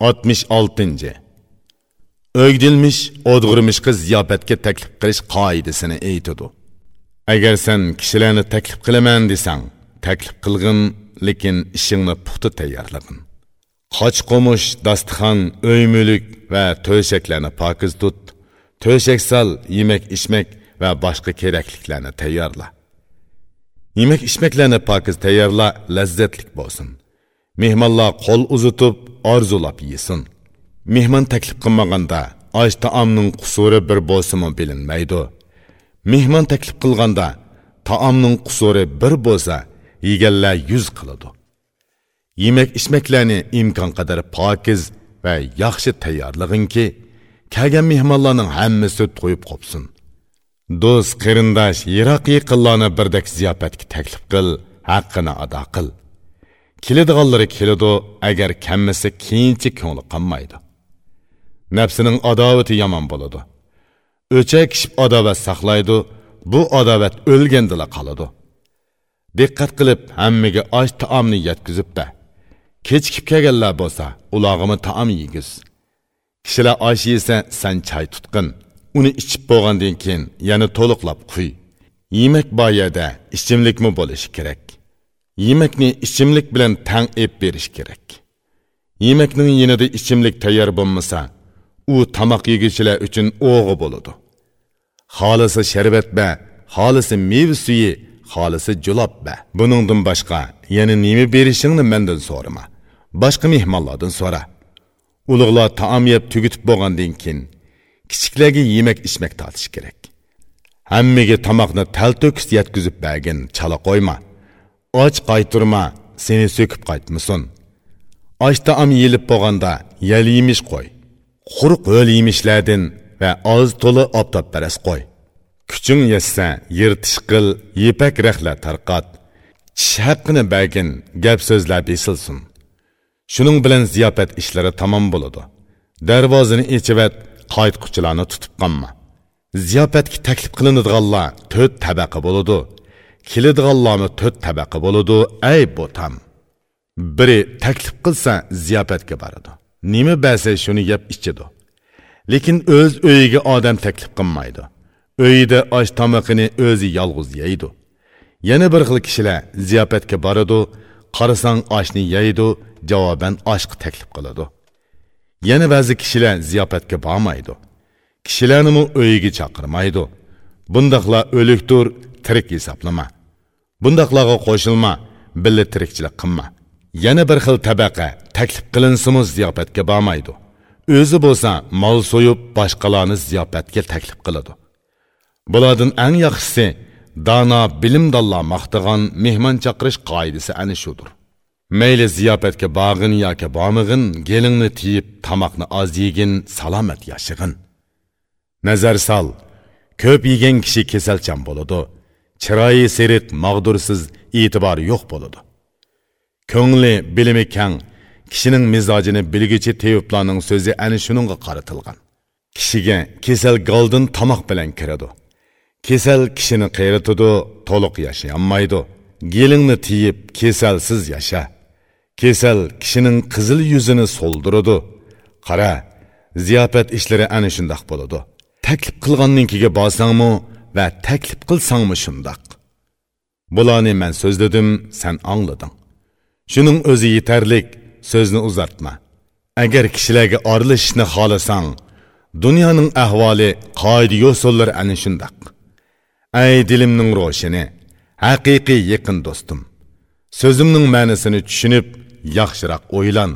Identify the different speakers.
Speaker 1: 66. Ögdilmiş, odg'irmishqa ziyofatga taklif qilish qoidasini aytadi. Agar sen kishilarni taklif qilaman desang, taklif qilgin, lekin ishingni puxta tayyorlagin. Qoch qo'mush, dasturxon, uy mulk va to'shaklarni tut. To'shak sol, yemak, ichmak va boshqa kerakliklarni tayyorla. Yemak, ichmaklarni pokiz tayyorla, lazzatli bo'lsin. Mehmonlar qo'l uzatib, orzulab yesin. Mehmon taklif qilmaganda, osh taomning qusuri bir bo'lsimi bilinmaydi. Mehmon taklif qilganda, taomning qusuri bir bo'lsa, yeganlar yuz qiladi. yemak ichmaklarni imkon qadar pokiz va yaxshi tayyorlig'inki kelgan mehmonlarning hammasi to'yib qopsin. Do'st, qarindosh, yiroq yaqinlarni birdek ziyofatga taklif qil, haqqini ado qil. Keladiganlari keladi agar kammasa keyinchi ko'ngli qolmaydi. Nafsining adovati yomon bo'ladi. O'chak kishib adovat saqlaydi bu adovat o'lgandila qoladi. Diqqat qilib hammaga osh taomni yetkazibda kechikib kelganlar bo'lsa ulog'imi taom yegiz. Kishilar osh yesa san choy tutqin. Uni ichib bo'lgandan keyin yana to'liqlab quy. Yemak bor yerda ichimlikmi bo'lishi kerak. Yemekni ichimlik bilan tang ep berish kerak. Yemekning yanida ichimlik tayyor bo'lmasa u tomoq yeguchilar uchun o'g'i bo'ladi. Xolisi sharbatba xolisi meva suyi xolisi julobba buningdan boshqa yana nima berishingni mendan so'rama. Boshqa mehmonlardan so'ra. Ulug'lar taom yeb tugitib bo'lgandan keyin kichiklarga yemak ichmak tortish kerak. Hammaga tomoqni talto'kis yetkazib bergin chala qo'yma. Och qayturma seni so'kib qaytmasin och taom yeyilib bo'lganda yal yemish qo'y quruq o'l yemishlardan va oz to'la obtobparas qo'y kuching yetsa yirtish qil yepak rahlar tarqat. Tish haqqini bergin gap so'zlar besilsin. Shuning bilan ziyofat ishlari tamom bo'ladi darvozani echivat qaytquchilarni tutib qolma ziyofatga taklif qilinadiganlar to'rt tabaqa bo'ladi keladiganlarni to'rt tabaqa bo'ladi. Ay bo'tam biri taklif qilsa ziyofatga boradi. Nima bersa shuni yeb ichadi. Lekin o'z uyiga odam taklif qilmaydi. Uyida osh tomoqini o'zi yolg'iz yeydi. Yana bir xil kishilar ziyofatga boradi qarasang oshni yeydi javoban oshqa taklif qiladi. Yana ba'zi kishilar ziyofatga bormaydi. Kishilarni uyiga chaqirmaydi. Bundoqlar o'likdir tirik hisoblama. Bundoqlarga qo'shilma billa tirikchilik qilma. Yana bir xil tabaqa taklif qilinsimu ziyofatga bormaydi. O'zi bo'lsa mol so'yib boshqalarni ziyofatga taklif qiladi. Bulardan eng yaxshisi dono bilimdonlar maqtagan mehmon chaqirish qoidasi ana shudir. Mayli ziyofatga borg'in yoki bormag'in gelingni tiyib tomoqni oz yegin salomat yashag'in nazar sol ko'p yegan kishi kasalchan bo'ladi. Chiroyi serit mag'dursiz e'tibori yo'q bo'ladi. Ko'ngli bilimi kang kishining mizojini bilguchi teviblarning so'zi ana shuningga qaratilgan. Kishiga kasal goldin tomoq bilan kiradi. Kasal kishini qayritadi to'liq yashayolmaydi gelingni tiyib kasalsiz yasha. Kasal kishining qizil yuzini so'ldiradi. Qara ziyofat ishlari ana shundoq bo'ladi. Taklif qilganninkiga borsangmi va taklif qilsangmi shundoq? Bularni man so'zladim san anglading. Shuning o'zi yetarlik so'zni uzartma agar kishilarga orilishni xohlasang dunyoning ahvoli qoida yo'sollar ana shundoq. Ay dilimning ro'shini haqiqiy yaqin do'stim. So'zimning ma'nosini tushunib yaxshiroq o'ylan.